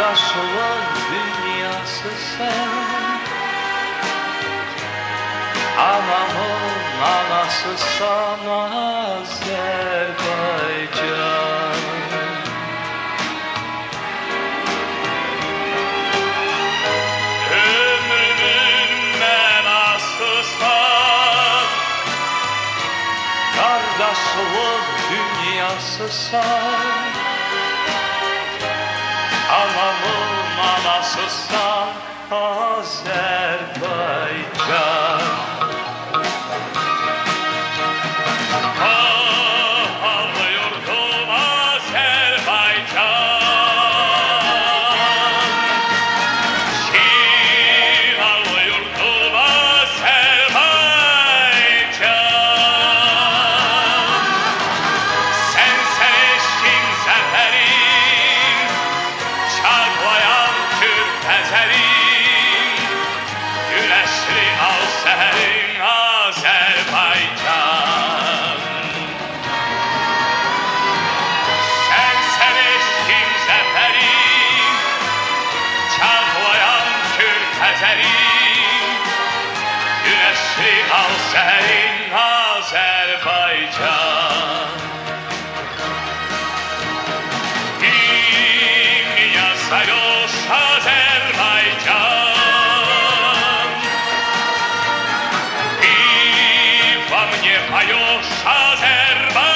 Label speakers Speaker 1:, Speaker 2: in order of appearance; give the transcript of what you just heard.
Speaker 1: Kardeşliğin dünyası sen. Anamın anası sana Azerbaycan Ömrümün mənası sen. Kardeşliğin dünyası sen Anamın anasısan Azerbaycan Azərim Günəşli al sərin Azərbaycan Им меня зовешь Азербайджан Ты во мне поешь Азербайджан